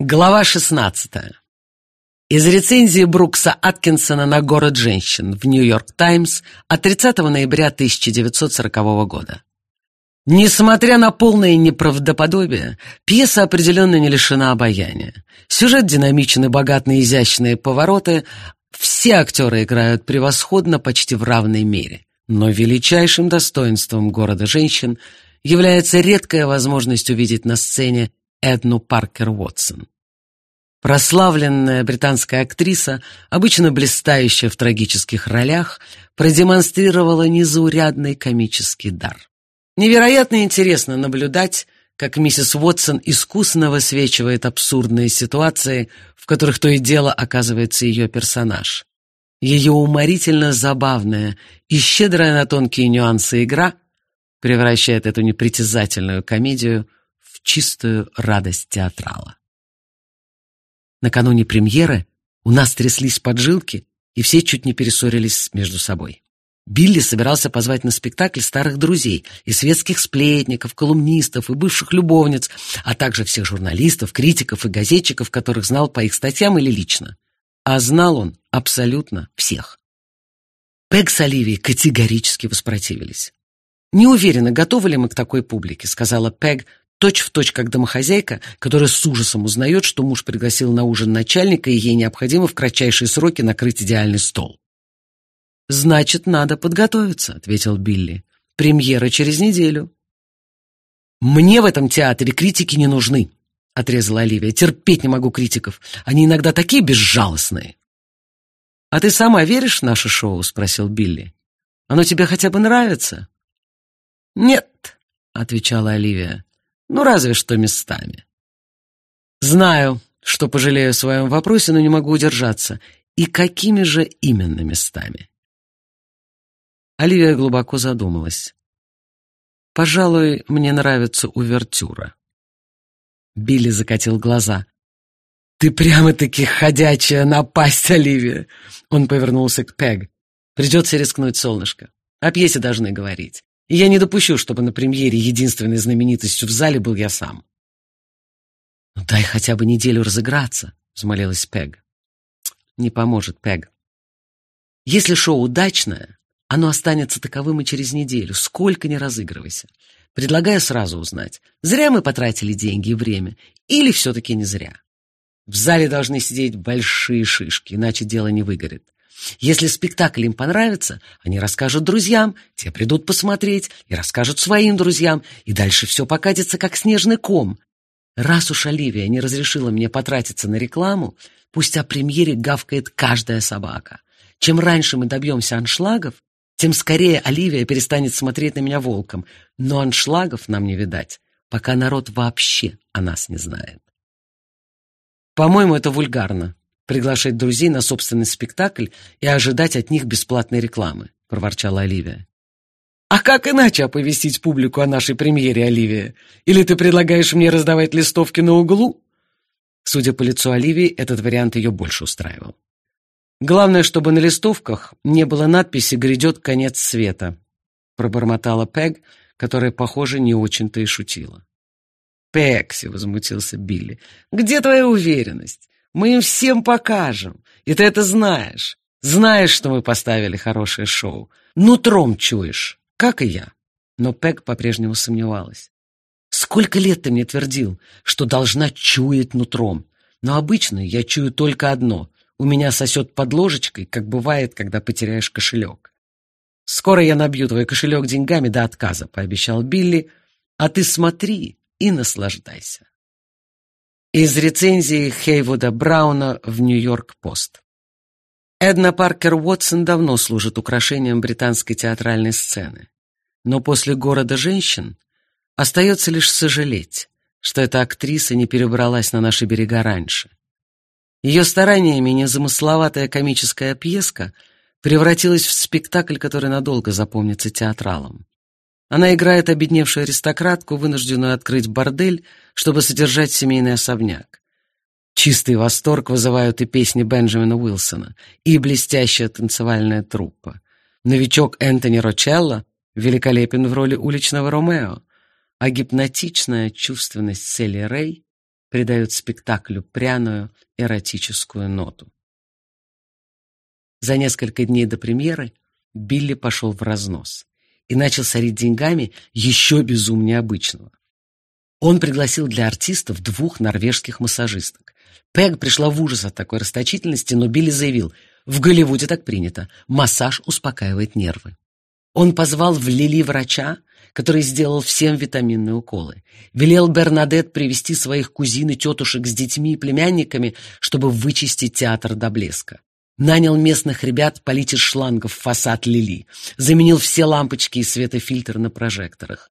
Глава 16. Из рецензии Брукса Аткинсона на «Город женщин» в «Нью-Йорк Таймс» от 30 ноября 1940 года. Несмотря на полное неправдоподобие, пьеса определенно не лишена обаяния. Сюжет динамичен и богат изящные повороты, все актеры играют превосходно почти в равной мере. Но величайшим достоинством «Города женщин» является редкая возможность увидеть на сцене Эдну Паркер Уотсон. Прославленная британская актриса, обычно блистающая в трагических ролях, продемонстрировала незаурядный комический дар. Невероятно интересно наблюдать, как миссис Уотсон искусно высвечивает абсурдные ситуации, в которых то и дело оказывается ее персонаж. Ее уморительно забавная и щедрая на тонкие нюансы игра превращает эту непритязательную комедию чистую радость театрала. Накануне премьеры у нас тряслись поджилки, и все чуть не перессорились между собой. Билли собирался позвать на спектакль старых друзей и светских сплетников, колумнистов и бывших любовниц, а также всех журналистов, критиков и газетчиков, которых знал по их статьям или лично. А знал он абсолютно всех. Пэг с Оливией категорически воспротивились. «Не уверена, готовы ли мы к такой публике», — сказала Пэг, точь в точь как домохозяйка, которая с ужасом узнает, что муж пригласил на ужин начальника, и ей необходимо в кратчайшие сроки накрыть идеальный стол. «Значит, надо подготовиться», — ответил Билли. «Премьера через неделю». «Мне в этом театре критики не нужны», — отрезала Оливия. «Терпеть не могу критиков. Они иногда такие безжалостные». «А ты сама веришь в наше шоу?» — спросил Билли. «Оно тебе хотя бы нравится?» «Нет», — отвечала Оливия. Ну, разве что местами. Знаю, что пожалею о своем вопросе, но не могу удержаться. И какими же именно местами? Оливия глубоко задумалась. Пожалуй, мне нравится увертюра. Билли закатил глаза. «Ты прямо-таки ходячая напасть, Оливия!» Он повернулся к Пег. «Придется рискнуть, солнышко. О пьесе должны говорить. И я не допущу, чтобы на премьере единственной знаменитостью в зале был я сам. «Ну, дай хотя бы неделю разыграться», — взмолилась Пег. «Не поможет, Пег. Если шоу удачное, оно останется таковым и через неделю, сколько ни разыгрывайся. Предлагаю сразу узнать, зря мы потратили деньги и время, или все-таки не зря. В зале должны сидеть большие шишки, иначе дело не выгорит. Если спектакль им понравится, они расскажут друзьям, те придут посмотреть и расскажут своим друзьям, и дальше все покатится, как снежный ком. Раз уж Оливия не разрешила мне потратиться на рекламу, пусть о премьере гавкает каждая собака. Чем раньше мы добьемся аншлагов, тем скорее Оливия перестанет смотреть на меня волком. Но аншлагов нам не видать, пока народ вообще о нас не знает. По-моему, это вульгарно приглашать друзей на собственный спектакль и ожидать от них бесплатной рекламы», — проворчала Оливия. «А как иначе оповестить публику о нашей премьере, Оливия? Или ты предлагаешь мне раздавать листовки на углу?» Судя по лицу Оливии, этот вариант ее больше устраивал. «Главное, чтобы на листовках не было надписи «Грядет конец света», — пробормотала Пег, которая, похоже, не очень-то и шутила. «Пекси», — возмутился Билли, — «где твоя уверенность? Мы им всем покажем, и ты это знаешь. Знаешь, что мы поставили хорошее шоу. Нутром чуешь, как и я. Но Пэг по-прежнему сомневалась. Сколько лет ты мне твердил, что должна чуять нутром. Но обычно я чую только одно. У меня сосет под ложечкой, как бывает, когда потеряешь кошелек. «Скоро я набью твой кошелек деньгами до отказа», — пообещал Билли. «А ты смотри и наслаждайся». Из рецензии Хейвуда Брауна в «Нью-Йорк-Пост». Эдна Паркер Уотсон давно служит украшением британской театральной сцены. Но после «Города женщин» остается лишь сожалеть, что эта актриса не перебралась на наши берега раньше. Ее стараниями незамысловатая комическая пьеска превратилась в спектакль, который надолго запомнится театралам. Она играет обедневшую аристократку, вынужденную открыть бордель, чтобы содержать семейный особняк. Чистый восторг вызывают и песни Бенджамина Уилсона, и блестящая танцевальная труппа. Новичок Энтони Рочелло великолепен в роли уличного Ромео, а гипнотичная чувственность Селли Рэй придает спектаклю пряную эротическую ноту. За несколько дней до премьеры Билли пошел в разнос и начал сорить деньгами еще безумнее обычного. Он пригласил для артистов двух норвежских массажисток. Пэг пришла в ужас от такой расточительности, но Билли заявил, в Голливуде так принято, массаж успокаивает нервы. Он позвал в Лили врача, который сделал всем витаминные уколы. Велел Бернадет привести своих кузин и тетушек с детьми и племянниками, чтобы вычистить театр до блеска. Нанял местных ребят полить из шлангов фасад Лили. Заменил все лампочки и светофильтр на прожекторах.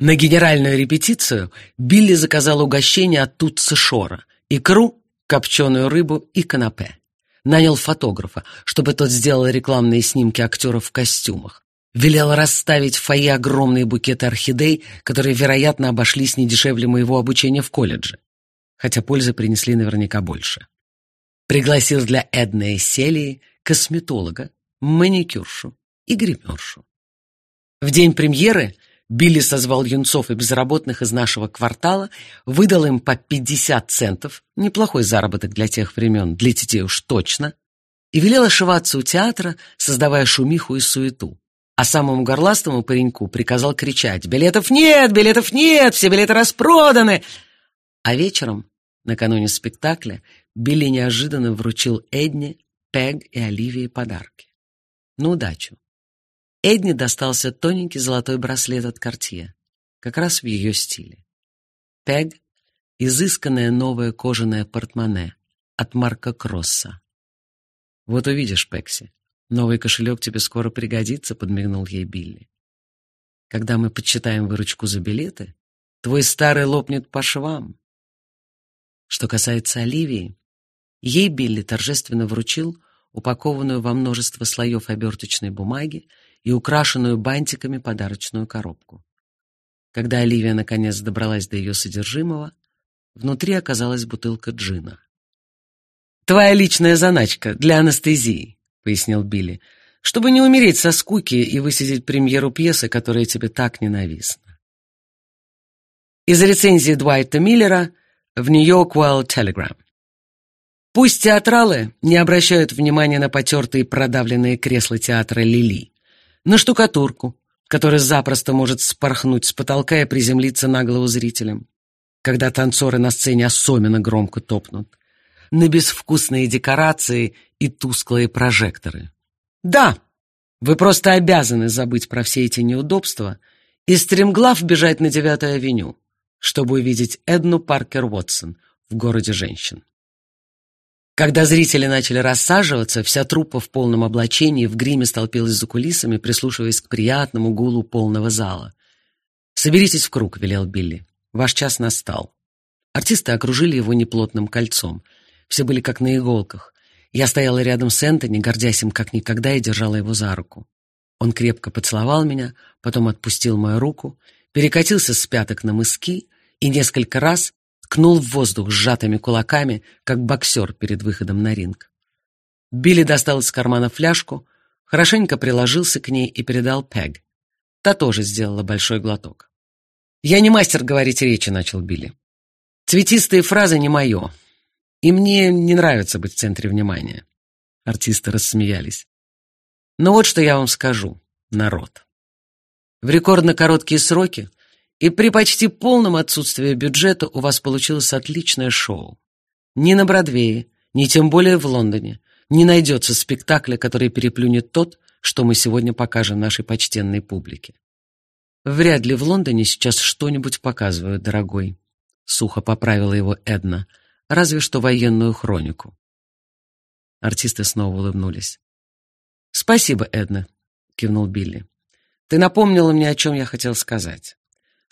На генеральную репетицию Билли заказал угощение от Тутса Шора, икру, копченую рыбу и канапе. Нанял фотографа, чтобы тот сделал рекламные снимки актеров в костюмах. Велел расставить в фойе огромные букеты орхидей, которые, вероятно, обошлись не дешевле моего обучения в колледже. Хотя пользы принесли наверняка больше. Пригласил для Эдны и Селии косметолога, маникюршу и гримершу. В день премьеры Билли созвал юнцов и безработных из нашего квартала, выдал им по 50 центов, неплохой заработок для тех времен, для детей уж точно, и велел ошиваться у театра, создавая шумиху и суету. А самому горластому пареньку приказал кричать «Билетов нет! Билетов нет! Все билеты распроданы!» А вечером, накануне спектакля, Билли неожиданно вручил Эдне, Пег и Оливии подарки. На удачу. Эдне достался тоненький золотой браслет от Кортье, как раз в ее стиле. Пег — изысканное новое кожаное портмоне от Марка Кросса. «Вот увидишь, Пекси, новый кошелек тебе скоро пригодится», — подмигнул ей Билли. «Когда мы подсчитаем выручку за билеты, твой старый лопнет по швам». Что касается Оливии, Ей Билли торжественно вручил упакованную во множество слоев оберточной бумаги и украшенную бантиками подарочную коробку. Когда Оливия наконец добралась до ее содержимого, внутри оказалась бутылка джина. «Твоя личная заначка для анестезии», — пояснил Билли, «чтобы не умереть со скуки и высидеть премьеру пьесы, которая тебе так ненавистна». Из рецензии Дуайта Миллера в «Нью-Йорк Уэлл Телеграм». Пусть театралы не обращают внимания на потертые продавленные кресла театра Лили, на штукатурку, которая запросто может спорхнуть с потолка и приземлиться на голову зрителям, когда танцоры на сцене особенно громко топнут, на безвкусные декорации и тусклые прожекторы. Да, вы просто обязаны забыть про все эти неудобства и стремглав бежать на Девятую авеню, чтобы увидеть Эдну Паркер Уотсон в городе женщин. Когда зрители начали рассаживаться, вся труппа в полном облачении в гриме столпилась за кулисами, прислушиваясь к приятному гулу полного зала. «Соберитесь в круг», — велел Билли. «Ваш час настал». Артисты окружили его неплотным кольцом. Все были как на иголках. Я стояла рядом с Энтони, гордясь им как никогда, и держала его за руку. Он крепко поцеловал меня, потом отпустил мою руку, перекатился с пяток на мыски и несколько раз ткнул в воздух сжатыми кулаками, как боксер перед выходом на ринг. Билли достал из кармана фляжку, хорошенько приложился к ней и передал Пег. Та тоже сделала большой глоток. «Я не мастер говорить речи», — начал Билли. «Цветистые фразы не мое, и мне не нравится быть в центре внимания». Артисты рассмеялись. «Но вот что я вам скажу, народ. В рекордно короткие сроки и при почти полном отсутствии бюджета у вас получилось отличное шоу. Ни на Бродвее, ни тем более в Лондоне не найдется спектакля, который переплюнет тот, что мы сегодня покажем нашей почтенной публике. Вряд ли в Лондоне сейчас что-нибудь показывают, дорогой. Сухо поправила его Эдна. Разве что военную хронику. Артисты снова улыбнулись. «Спасибо, Эдна», — кивнул Билли. «Ты напомнила мне, о чем я хотел сказать.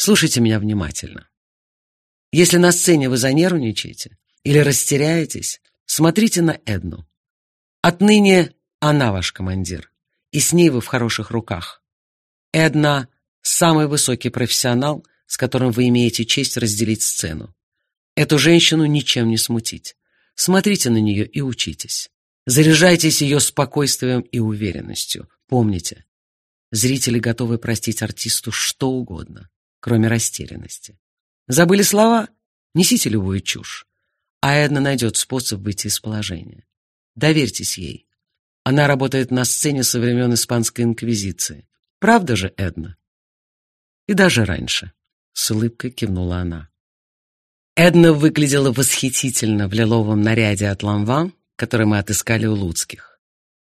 Слушайте меня внимательно. Если на сцене вы занервничаете или растеряетесь, смотрите на Эдну. Отныне она ваш командир, и с ней вы в хороших руках. Эдна — самый высокий профессионал, с которым вы имеете честь разделить сцену. Эту женщину ничем не смутить. Смотрите на нее и учитесь. Заряжайтесь ее спокойствием и уверенностью. Помните, зрители готовы простить артисту что угодно кроме растерянности. Забыли слова? Несите любую чушь, а Эдна найдет способ выйти из положения. Доверьтесь ей. Она работает на сцене со времен Испанской Инквизиции. Правда же, Эдна? И даже раньше. С улыбкой кивнула она. Эдна выглядела восхитительно в лиловом наряде от ламва, который мы отыскали у Луцких.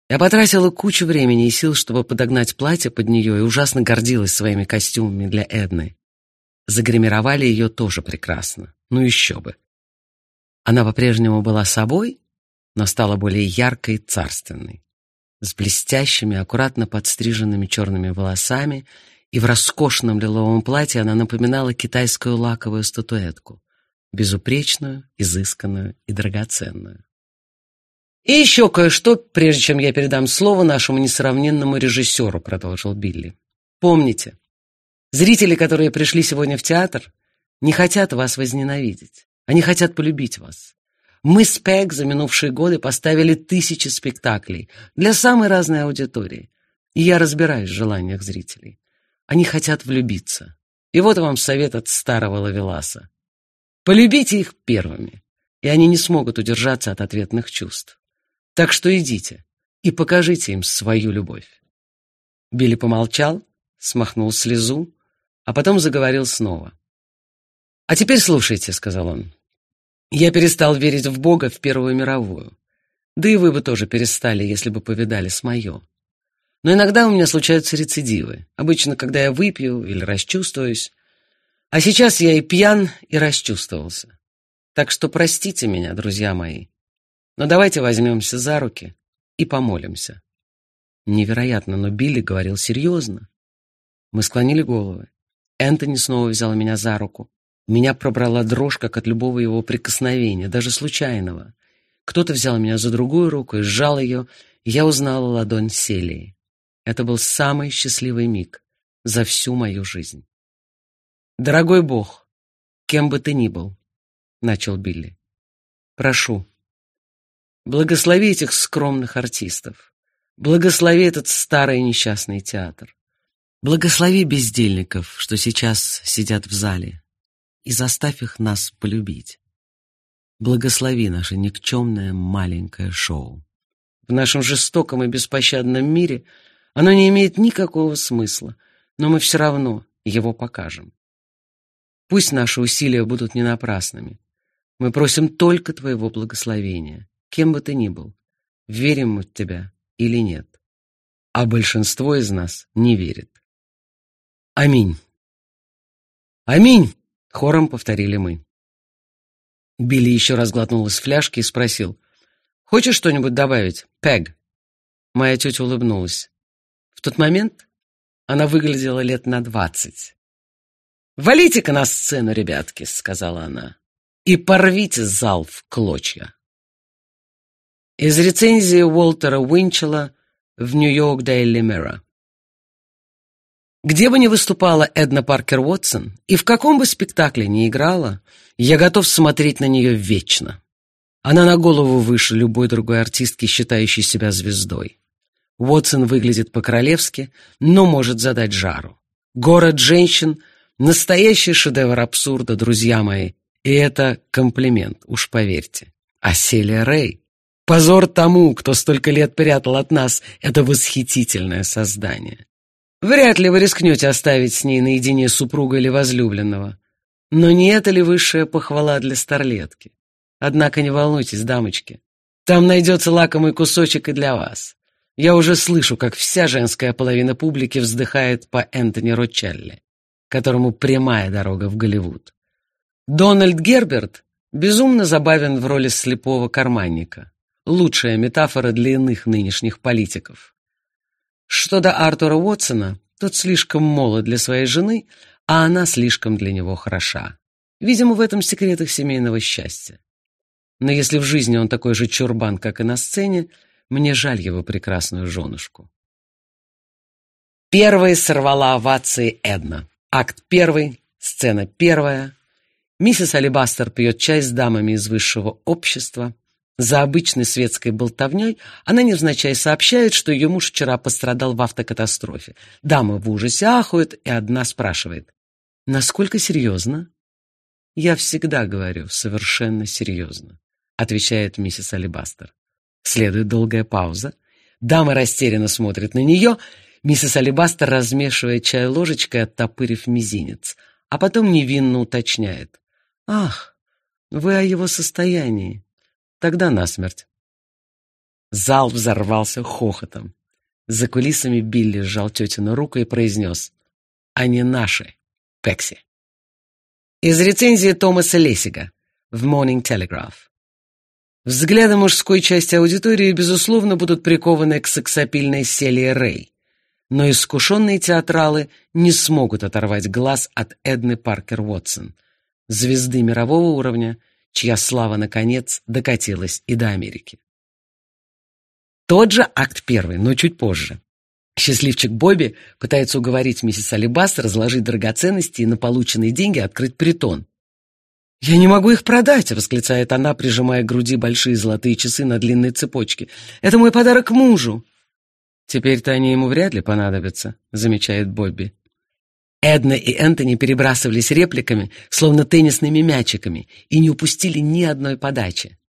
Я потратила кучу времени и сил, чтобы подогнать платье под нее, и ужасно гордилась своими костюмами для Эдны. Загримировали ее тоже прекрасно. Ну еще бы. Она по-прежнему была собой, но стала более яркой и царственной. С блестящими, аккуратно подстриженными черными волосами и в роскошном лиловом платье она напоминала китайскую лаковую статуэтку безупречную, изысканную и драгоценную. «И еще кое-что, прежде чем я передам слово нашему несравненному режиссеру», продолжил Билли. «Помните, зрители, которые пришли сегодня в театр, не хотят вас возненавидеть. Они хотят полюбить вас. Мы с Пэг за минувшие годы поставили тысячи спектаклей для самой разной аудитории. И я разбираюсь в желаниях зрителей. Они хотят влюбиться. И вот вам совет от старого Лавеласа. Полюбите их первыми, и они не смогут удержаться от ответных чувств. Так что идите и покажите им свою любовь. Билли помолчал, смахнул слезу, а потом заговорил снова. «А теперь слушайте», — сказал он. «Я перестал верить в Бога в Первую мировую. Да и вы бы тоже перестали, если бы повидали с мое. Но иногда у меня случаются рецидивы. Обычно, когда я выпью или расчувствуюсь, а сейчас я и пьян, и расчувствовался. Так что простите меня, друзья мои. Но давайте возьмемся за руки и помолимся. Невероятно, но Билли говорил серьезно. Мы склонили головы. Энтони снова взял меня за руку. Меня пробрала дрожь, как от любого его прикосновения, даже случайного. Кто-то взял меня за другую руку и сжал ее, я узнала ладонь Селии. Это был самый счастливый миг за всю мою жизнь. «Дорогой Бог, кем бы ты ни был», — начал Билли, — «прошу, благослови этих скромных артистов, благослови этот старый несчастный театр, благослови бездельников, что сейчас сидят в зале, и заставь их нас полюбить. Благослови наше никчемное маленькое шоу. В нашем жестоком и беспощадном мире оно не имеет никакого смысла, но мы все равно его покажем. Пусть наши усилия будут не напрасными. Мы просим только Твоего благословения, кем бы ты ни был, верим мы в Тебя или нет. А большинство из нас не верит. Аминь. Аминь, хором повторили мы. Билли еще раз глотнул из фляжки и спросил, «Хочешь что-нибудь добавить, Пэг?» Моя тетя улыбнулась. В тот момент она выглядела лет на двадцать. «Валите-ка на сцену, ребятки», — сказала она, — «и порвите зал в клочья». Из рецензии Уолтера Уинчела в «Нью-Йорк Дейли Mirror». Где бы ни выступала Эдна Паркер Уотсон и в каком бы спектакле ни играла, я готов смотреть на нее вечно. Она на голову выше любой другой артистки, считающей себя звездой. Уотсон выглядит по-королевски, но может задать жару. Город женщин — Настоящий шедевр абсурда, друзья мои. И это комплимент, уж поверьте. А Селия Рэй? Позор тому, кто столько лет прятал от нас это восхитительное создание. Вряд ли вы рискнете оставить с ней наедине супруга или возлюбленного. Но не это ли высшая похвала для старлетки? Однако не волнуйтесь, дамочки. Там найдется лакомый кусочек и для вас. Я уже слышу, как вся женская половина публики вздыхает по Энтони Рочелли которому прямая дорога в Голливуд. Дональд Герберт безумно забавен в роли слепого карманника. Лучшая метафора для иных нынешних политиков. Что до Артура Уотсона, тот слишком молод для своей жены, а она слишком для него хороша. Видимо, в этом секрет их семейного счастья. Но если в жизни он такой же чурбан, как и на сцене, мне жаль его прекрасную женушку. Первой сорвала овации Эдна. Акт первый, сцена первая. Миссис Алибастер пьет чай с дамами из высшего общества. За обычной светской болтовней она невзначай сообщает, что ее муж вчера пострадал в автокатастрофе. Дамы в ужасе ахают, и одна спрашивает, «Насколько серьезно?» «Я всегда говорю совершенно серьезно», — отвечает миссис Алибастер. Следует долгая пауза. Дама растерянно смотрит на нее. Миссис Алибастер размешивает чай ложечкой, оттопырив мизинец, а потом невинно уточняет. «Ах, вы о его состоянии. Тогда насмерть». Зал взорвался хохотом. За кулисами Билли сжал тетину руку и произнес «Они наши, Пекси». Из рецензии Томаса Лессига в Morning Telegraph. Взгляды мужской части аудитории, безусловно, будут прикованы к сексапильной Селии Рэй, но искушенные театралы не смогут оторвать глаз от Эдны Паркер Уотсон, звезды мирового уровня, чья слава, наконец, докатилась и до Америки. Тот же акт первый, но чуть позже. Счастливчик Бобби пытается уговорить миссис Алибас разложить драгоценности и на полученные деньги открыть притон. «Я не могу их продать!» — восклицает она, прижимая к груди большие золотые часы на длинной цепочке. «Это мой подарок мужу!» «Теперь-то они ему вряд ли понадобятся», — замечает Бобби. Эдна и Энтони перебрасывались репликами, словно теннисными мячиками, и не упустили ни одной подачи.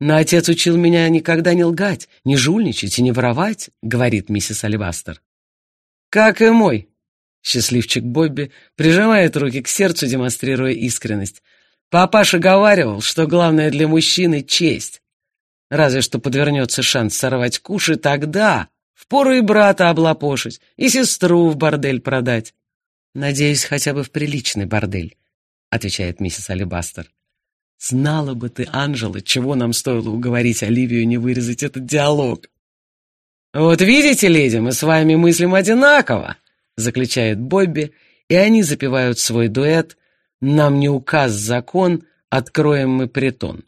«Но отец учил меня никогда не лгать, не жульничать и не воровать», — говорит миссис Альвастер. «Как и мой», — счастливчик Бобби прижимает руки к сердцу, демонстрируя искренность. «Папаша говаривал, что главное для мужчины — честь. Разве что подвернется шанс сорвать куш, и тогда впору и брата облапошить, и сестру в бордель продать». «Надеюсь, хотя бы в приличный бордель», — отвечает миссис Алибастер. Знала бы ты, Анжела, чего нам стоило уговорить Оливию не вырезать этот диалог. «Вот видите, леди, мы с вами мыслим одинаково», — заключает Бобби, и они запевают свой дуэт «Нам не указ закон, откроем мы притон».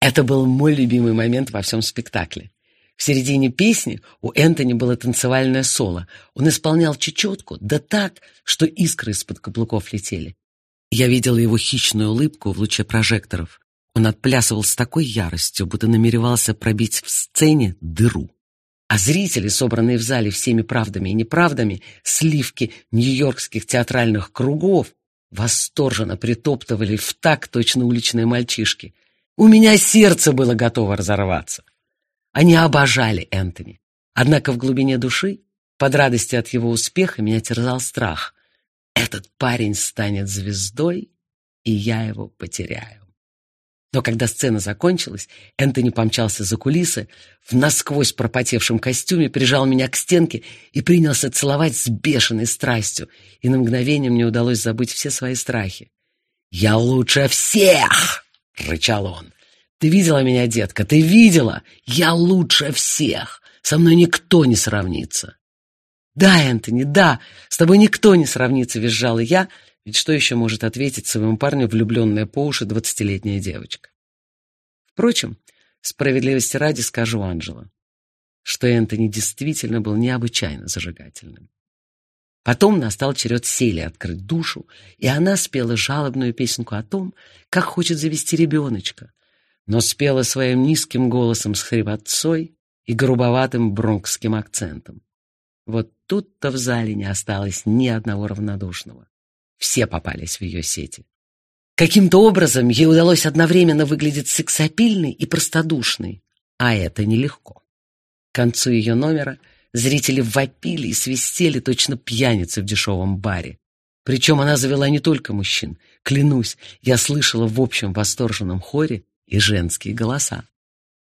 Это был мой любимый момент во всем спектакле. В середине песни у Энтони было танцевальное соло. Он исполнял чечетку, да так, что искры из-под каблуков летели. Я видела его хищную улыбку в луче прожекторов. Он отплясывал с такой яростью, будто намеревался пробить в сцене дыру. А зрители, собранные в зале всеми правдами и неправдами, сливки нью-йоркских театральных кругов, восторженно притоптывали в так точно уличные мальчишки. У меня сердце было готово разорваться. Они обожали Энтони. Однако в глубине души, под радостью от его успеха, меня терзал страх. Этот парень станет звездой, и я его потеряю. Но когда сцена закончилась, Энтони помчался за кулисы, в насквозь пропотевшем костюме прижал меня к стенке и принялся целовать с бешеной страстью, и на мгновение мне удалось забыть все свои страхи. «Я лучше всех!» — рычал он. «Ты видела меня, детка, ты видела? Я лучше всех! Со мной никто не сравнится!» «Да, Энтони, да, с тобой никто не сравнится», — визжала я, ведь что еще может ответить своему парню влюбленная по уши двадцатилетняя девочка? Впрочем, справедливости ради скажу Анджело, что Энтони действительно был необычайно зажигательным. Потом настал черед Сели открыть душу, и она спела жалобную песенку о том, как хочет завести ребеночка, но спела своим низким голосом с хрипотцой и грубоватым бронкским акцентом. Вот тут-то в зале не осталось ни одного равнодушного. Все попались в ее сети. Каким-то образом ей удалось одновременно выглядеть сексапильной и простодушной, а это нелегко. К концу ее номера зрители вопили и свистели точно пьяницы в дешевом баре. Причем она завела не только мужчин. Клянусь, я слышала в общем восторженном хоре и женские голоса.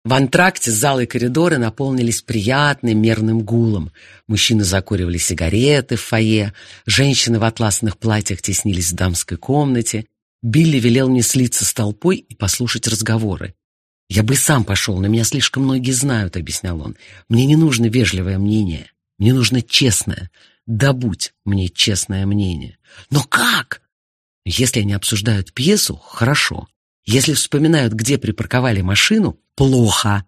В антракте залы и коридоры наполнились приятным мерным гулом. Мужчины закуривали сигареты в фойе, женщины в атласных платьях теснились в дамской комнате. Билли велел мне слиться с толпой и послушать разговоры. «Я бы сам пошел, но меня слишком многие знают», — объяснял он. «Мне не нужно вежливое мнение, мне нужно честное. Добудь мне честное мнение». «Но как?» «Если они обсуждают пьесу, хорошо. Если вспоминают, где припарковали машину, плохо.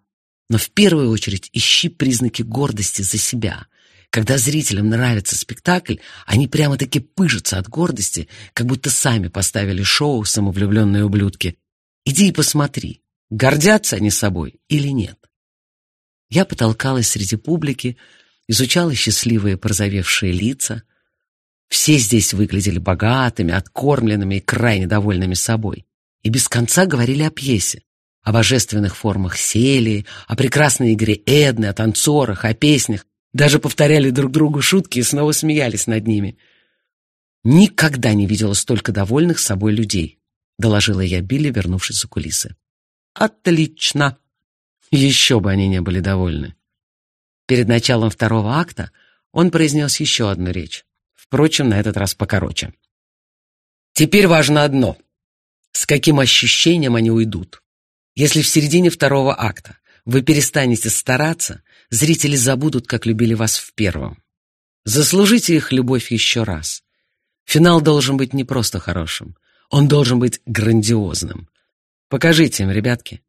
Но в первую очередь ищи признаки гордости за себя. Когда зрителям нравится спектакль, они прямо-таки пыжатся от гордости, как будто сами поставили шоу «Самовлюбленные ублюдки». Иди и посмотри, гордятся они собой или нет. Я потолкалась среди публики, изучала счастливые порозовевшие лица. Все здесь выглядели богатыми, откормленными и крайне довольными собой. И без конца говорили о пьесе, о божественных формах Селии, о прекрасной игре Эдны, о танцорах, о песнях. Даже повторяли друг другу шутки и снова смеялись над ними. «Никогда не видела столько довольных собой людей», — доложила я Билли, вернувшись за кулисы. «Отлично!» Еще бы они не были довольны. Перед началом второго акта он произнес еще одну речь. Впрочем, на этот раз покороче. Теперь важно одно. С каким ощущением они уйдут? Если в середине второго акта вы перестанете стараться, зрители забудут, как любили вас в первом. Заслужите их любовь еще раз. Финал должен быть не просто хорошим, он должен быть грандиозным. Покажите им, ребятки.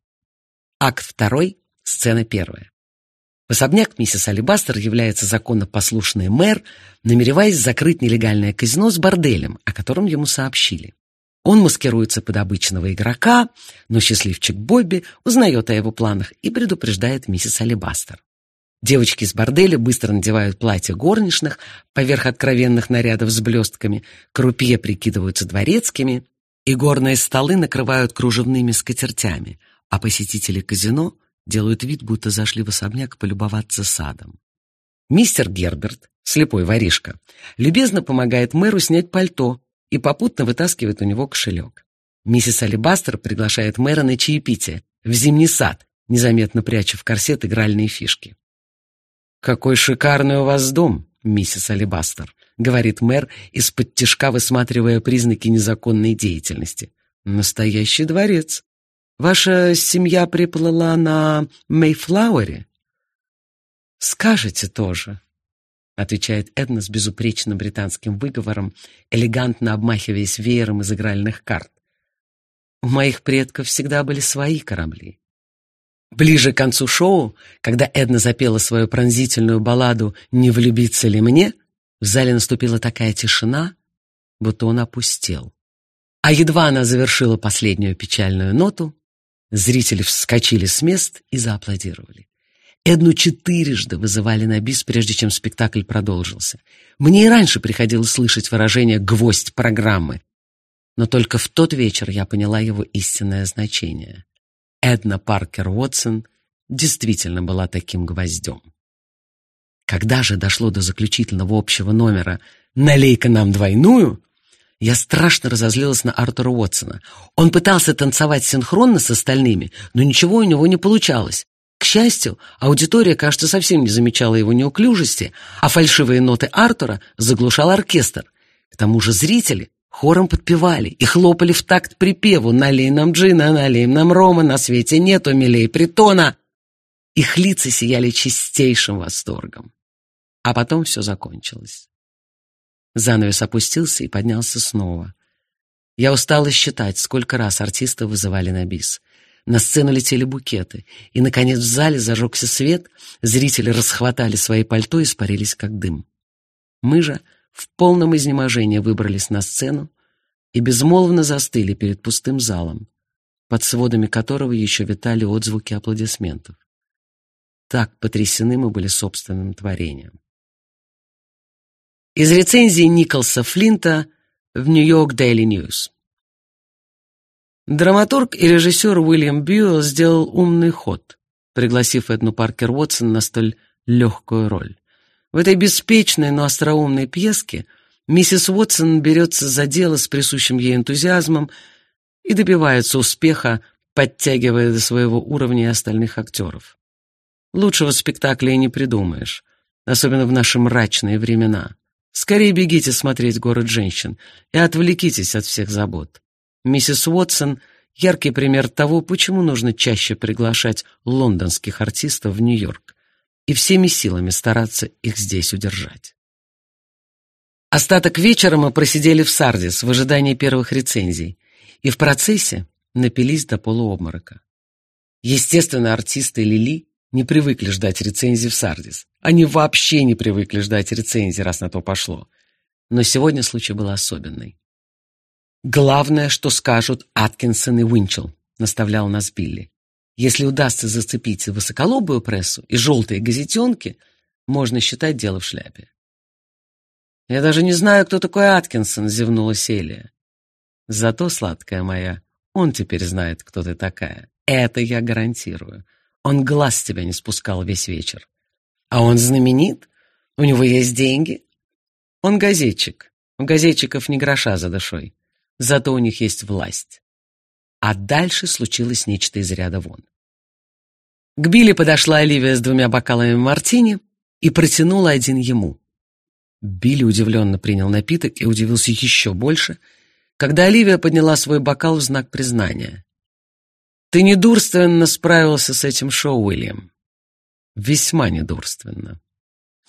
Акт второй, сцена первая. В особняк миссис Алибастер является законопослушный мэр, намереваясь закрыть нелегальное казино с борделем, о котором ему сообщили. Он маскируется под обычного игрока, но счастливчик Бобби узнает о его планах и предупреждает миссис Алибастер. Девочки из борделя быстро надевают платья горничных поверх откровенных нарядов с блестками, крупье прикидываются дворецкими, и горные столы накрывают кружевными скатертями, а посетители казино делают вид, будто зашли в особняк полюбоваться садом. Мистер Герберт, слепой воришка, любезно помогает мэру снять пальто и попутно вытаскивает у него кошелек. Миссис Алибастер приглашает мэра на чаепитие в зимний сад, незаметно пряча в корсет игральные фишки. «Какой шикарный у вас дом, миссис Алибастер», — говорит мэр, из-под тишка высматривая признаки незаконной деятельности. «Настоящий дворец. Ваша семья приплыла на Мейфлауэре?» «Скажете тоже», — отвечает Эдна с безупречным британским выговором, элегантно обмахиваясь веером из игральных карт. «У моих предков всегда были свои корабли». Ближе к концу шоу, когда Эдна запела свою пронзительную балладу «Не влюбиться ли мне?», в зале наступила такая тишина, будто он опустел. А едва она завершила последнюю печальную ноту, Зрители вскочили с мест и зааплодировали. Эдну четырежды вызывали на бис, прежде чем спектакль продолжился. Мне и раньше приходилось слышать выражение «гвоздь программы». Но только в тот вечер я поняла его истинное значение. Эдна Паркер Уотсон действительно была таким гвоздем. Когда же дошло до заключительного общего номера «Налей-ка нам двойную», я страшно разозлилась на Артура Уотсона. Он пытался танцевать синхронно с остальными, но ничего у него не получалось. К счастью, аудитория, кажется, совсем не замечала его неуклюжести, а фальшивые ноты Артура заглушал оркестр. К тому же зрители хором подпевали и хлопали в такт припеву «Налей нам джина, налей нам рома, на свете нету милей притона». Их лица сияли чистейшим восторгом. А потом все закончилось. Занавес опустился и поднялся снова. Я устала считать, сколько раз артиста вызывали на бис. На сцену летели букеты, и, наконец, в зале зажегся свет, зрители расхватали свои пальто и испарились, как дым. Мы же в полном изнеможении выбрались на сцену и безмолвно застыли перед пустым залом, под сводами которого еще витали отзвуки аплодисментов. Так потрясены мы были собственным творением. Из рецензии Николса Флинта в Нью-Йорк Daily News. Драматург и режиссер Уильям Бьюэлл сделал умный ход, пригласив Эдну Паркер Уотсон на столь легкую роль. В этой беспечной, но остроумной пьеске миссис Уотсон берется за дело с присущим ей энтузиазмом и добивается успеха, подтягивая до своего уровня остальных актеров. Лучшего спектакля и не придумаешь, особенно в наши мрачные времена. Скорее бегите смотреть «Город женщин» и отвлекитесь от всех забот. Миссис Уотсон — яркий пример того, почему нужно чаще приглашать лондонских артистов в Нью-Йорк и всеми силами стараться их здесь удержать. Остаток вечера мы просидели в Сардис в ожидании первых рецензий и в процессе напились до полуобморока. Естественно, артисты Лили не привыкли ждать рецензий в Сардис. Они вообще не привыкли ждать рецензий, раз на то пошло. Но сегодня случай был особенный. «Главное, что скажут Аткинсон и Уинчел», — наставлял нас Билли. «Если удастся зацепить высоколобую прессу и желтые газетенки, можно считать дело в шляпе». «Я даже не знаю, кто такой Аткинсон», — зевнула Селия. «Зато, сладкая моя, он теперь знает, кто ты такая. Это я гарантирую. Он глаз с тебя не спускал весь вечер. А он знаменит? У него есть деньги? Он газетчик. У газетчиков не гроша за душой. Зато у них есть власть. А дальше случилось нечто из ряда вон. К Билли подошла Оливия с двумя бокалами мартини и протянула один ему. Билли удивленно принял напиток и удивился еще больше, когда Оливия подняла свой бокал в знак признания. «Ты недурственно справился с этим шоу, Уильям». «Весьма недурственно».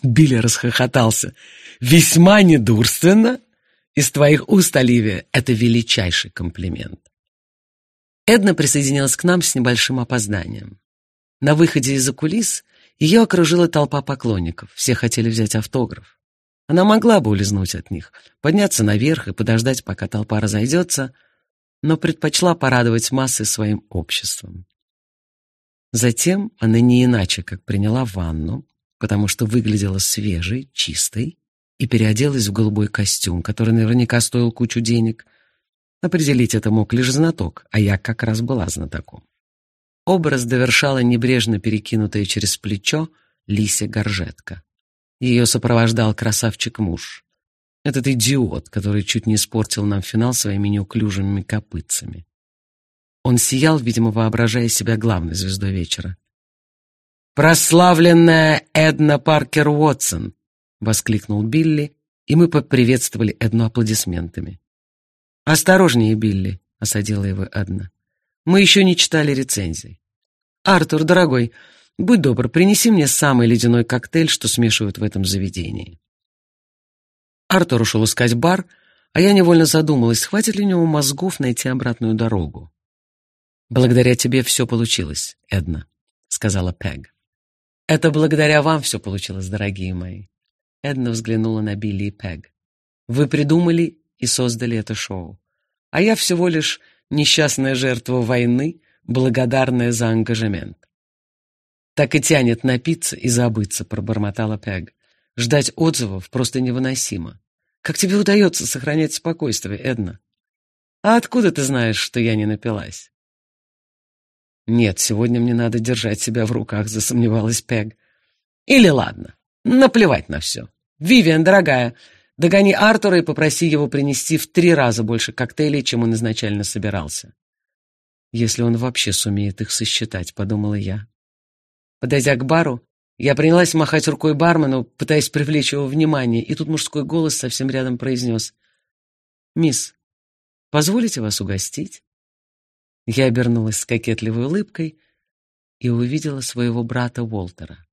Билли расхохотался. «Весьма недурственно? Из твоих уст, Оливия, это величайший комплимент». Эдна присоединилась к нам с небольшим опозданием. На выходе из-за кулис ее окружила толпа поклонников. Все хотели взять автограф. Она могла бы улизнуть от них, подняться наверх и подождать, пока толпа разойдется, но предпочла порадовать массы своим обществом. Затем она не иначе, как приняла ванну, потому что выглядела свежей, чистой, и переоделась в голубой костюм, который наверняка стоил кучу денег. Определить это мог лишь знаток, а я как раз была знатоком. Образ довершала небрежно перекинутая через плечо Лися Горжетка. Ее сопровождал красавчик-муж. Этот идиот, который чуть не испортил нам финал своими неуклюжими копытцами. Он сиял, видимо, воображая себя главной звездой вечера. «Прославленная Эдна Паркер Уотсон!» — воскликнул Билли, и мы поприветствовали Эдну аплодисментами. «Осторожнее, Билли!» — осадила его Эдна. Мы еще не читали рецензий. Артур, дорогой, будь добр, принеси мне самый ледяной коктейль, что смешивают в этом заведении. Артур ушел искать бар, а я невольно задумалась, хватит ли у него мозгов найти обратную дорогу. «Благодаря тебе все получилось, Эдна», — сказала Пег. «Это благодаря вам все получилось, дорогие мои». Эдна взглянула на Билли и Пег. «Вы придумали и создали это шоу, а я всего лишь несчастная жертва войны, благодарная за ангажемент. «Так и тянет напиться и забыться», — пробормотала Пег. «Ждать отзывов просто невыносимо. Как тебе удается сохранять спокойствие, Эдна? А откуда ты знаешь, что я не напилась?» «Нет, сегодня мне надо держать себя в руках», — засомневалась Пег. «Или ладно, наплевать на все. Вивиан, дорогая, Догони Артура и попроси его принести в три раза больше коктейлей, чем он изначально собирался. Если он вообще сумеет их сосчитать, подумала я. Подойдя к бару, я принялась махать рукой бармену, пытаясь привлечь его внимание, и тут мужской голос совсем рядом произнес. «Мисс, позволите вас угостить?» Я обернулась с кокетливой улыбкой и увидела своего брата Уолтера.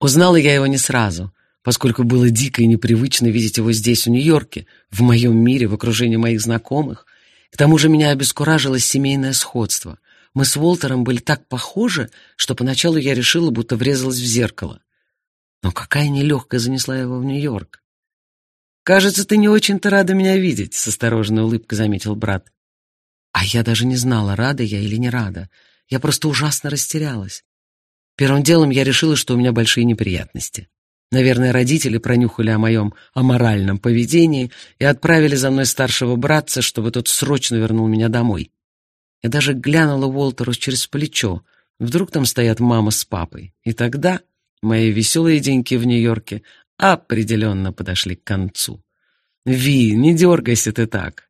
Узнала я его не сразу — поскольку было дико и непривычно видеть его здесь, в Нью-Йорке, в моем мире, в окружении моих знакомых. К тому же меня обескуражило семейное сходство. Мы с Уолтером были так похожи, что поначалу я решила, будто врезалась в зеркало. Но какая нелегкая занесла его в Нью-Йорк. «Кажется, ты не очень-то рада меня видеть», — с осторожной улыбкой заметил брат. А я даже не знала, рада я или не рада. Я просто ужасно растерялась. Первым делом я решила, что у меня большие неприятности. Наверное, родители пронюхали о моем аморальном поведении и отправили за мной старшего братца, чтобы тот срочно вернул меня домой. Я даже глянула Уолтеру через плечо. Вдруг там стоят мама с папой. И тогда мои веселые деньки в Нью-Йорке определенно подошли к концу. «Ви, не дергайся ты так.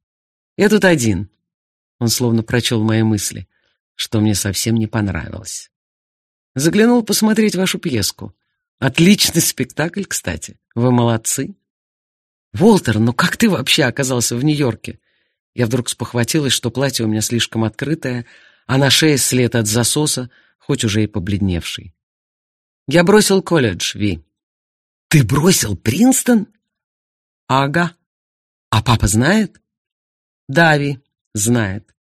Я тут один». Он словно прочел мои мысли, что мне совсем не понравилось. Заглянул посмотреть вашу пьеску. Отличный спектакль, кстати. Вы молодцы. Волтер, ну как ты вообще оказался в Нью-Йорке? Я вдруг спохватилась, что платье у меня слишком открытое, а на шее след от засоса, хоть уже и побледневший. Я бросил колледж, Ви. Ты бросил Принстон? Ага. А папа знает? Да, Ви, знает.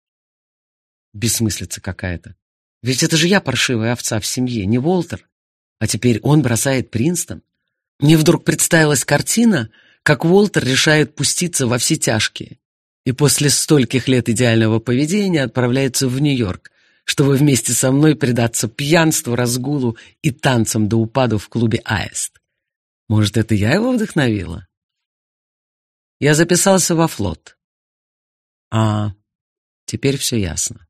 Бессмыслица какая-то. Ведь это же я паршивая овца в семье, не Волтер. А теперь он бросает Принстон? Мне вдруг представилась картина, как Уолтер решает пуститься во все тяжкие и после стольких лет идеального поведения отправляется в Нью-Йорк, чтобы вместе со мной предаться пьянству, разгулу и танцам до упаду в клубе «Аист». Может, это я его вдохновила? Я записался во флот. А, теперь все ясно.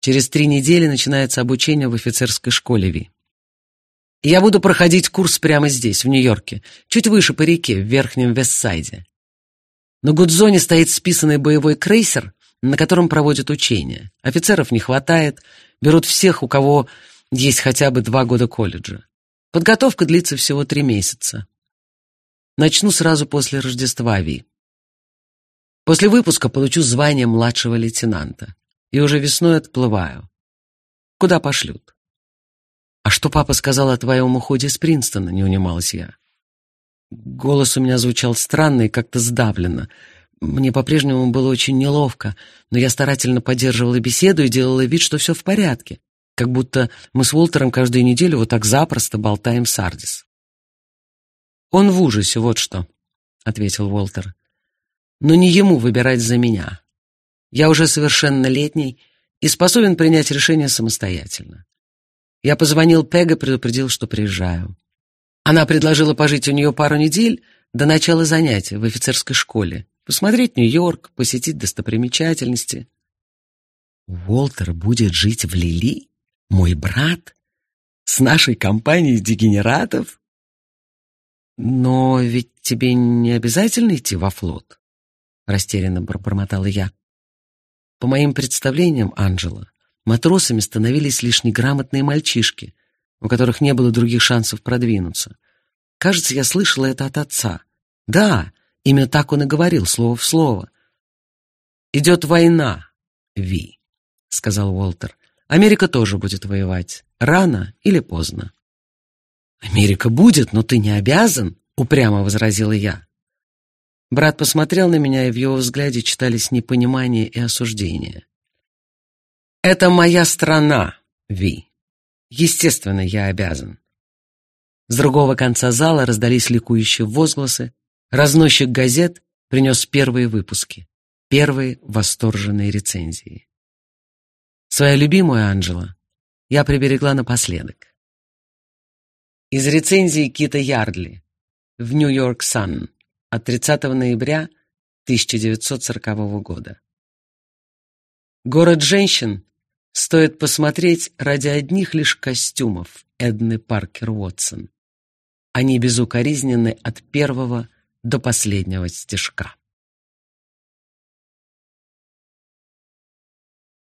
Через три недели начинается обучение в офицерской школе Ви. Я буду проходить курс прямо здесь, в Нью-Йорке, чуть выше по реке, в Верхнем Вестсайде. На Гудзоне стоит списанный боевой крейсер, на котором проводят учения. Офицеров не хватает, берут всех, у кого есть хотя бы два года колледжа. Подготовка длится всего три месяца. Начну сразу после Рождества, Ви. После выпуска получу звание младшего лейтенанта. И уже весной отплываю. Куда пошлют? «А что папа сказал о твоем уходе из Принстона?» — не унималась я. Голос у меня звучал странно и как-то сдавленно. Мне по-прежнему было очень неловко, но я старательно поддерживала беседу и делала вид, что все в порядке, как будто мы с Уолтером каждую неделю вот так запросто болтаем с Ардис. «Он в ужасе, вот что», — ответил Уолтер. «Но не ему выбирать за меня. Я уже совершеннолетний и способен принять решение самостоятельно. Я позвонил Пега, предупредил, что приезжаю. Она предложила пожить у нее пару недель до начала занятий в офицерской школе, посмотреть Нью-Йорк, посетить достопримечательности. Уолтер будет жить в Лили? Мой брат? С нашей компанией дегенератов? Но ведь тебе не обязательно идти во флот, растерянно пробормотала я. По моим представлениям, Анжела, Матросами становились лишь неграмотные мальчишки, у которых не было других шансов продвинуться. Кажется, я слышала это от отца. Да, именно так он и говорил, слово в слово. «Идет война, Ви», — сказал Уолтер. «Америка тоже будет воевать. Рано или поздно». «Америка будет, но ты не обязан», — упрямо возразила я. Брат посмотрел на меня, и в его взгляде читались непонимание и осуждение. Это моя страна, Ви. Естественно, я обязан. С другого конца зала раздались ликующие возгласы. Разносчик газет принес первые выпуски, первые восторженные рецензии. Свою любимую Анджела я приберегла напоследок. Из рецензии Кита Ярдли в «Нью-Йорк Сан» от 30 ноября 1940 года. Город женщин стоит посмотреть ради одних лишь костюмов Эдны Паркер Уотсон. Они безукоризненны от первого до последнего стежка.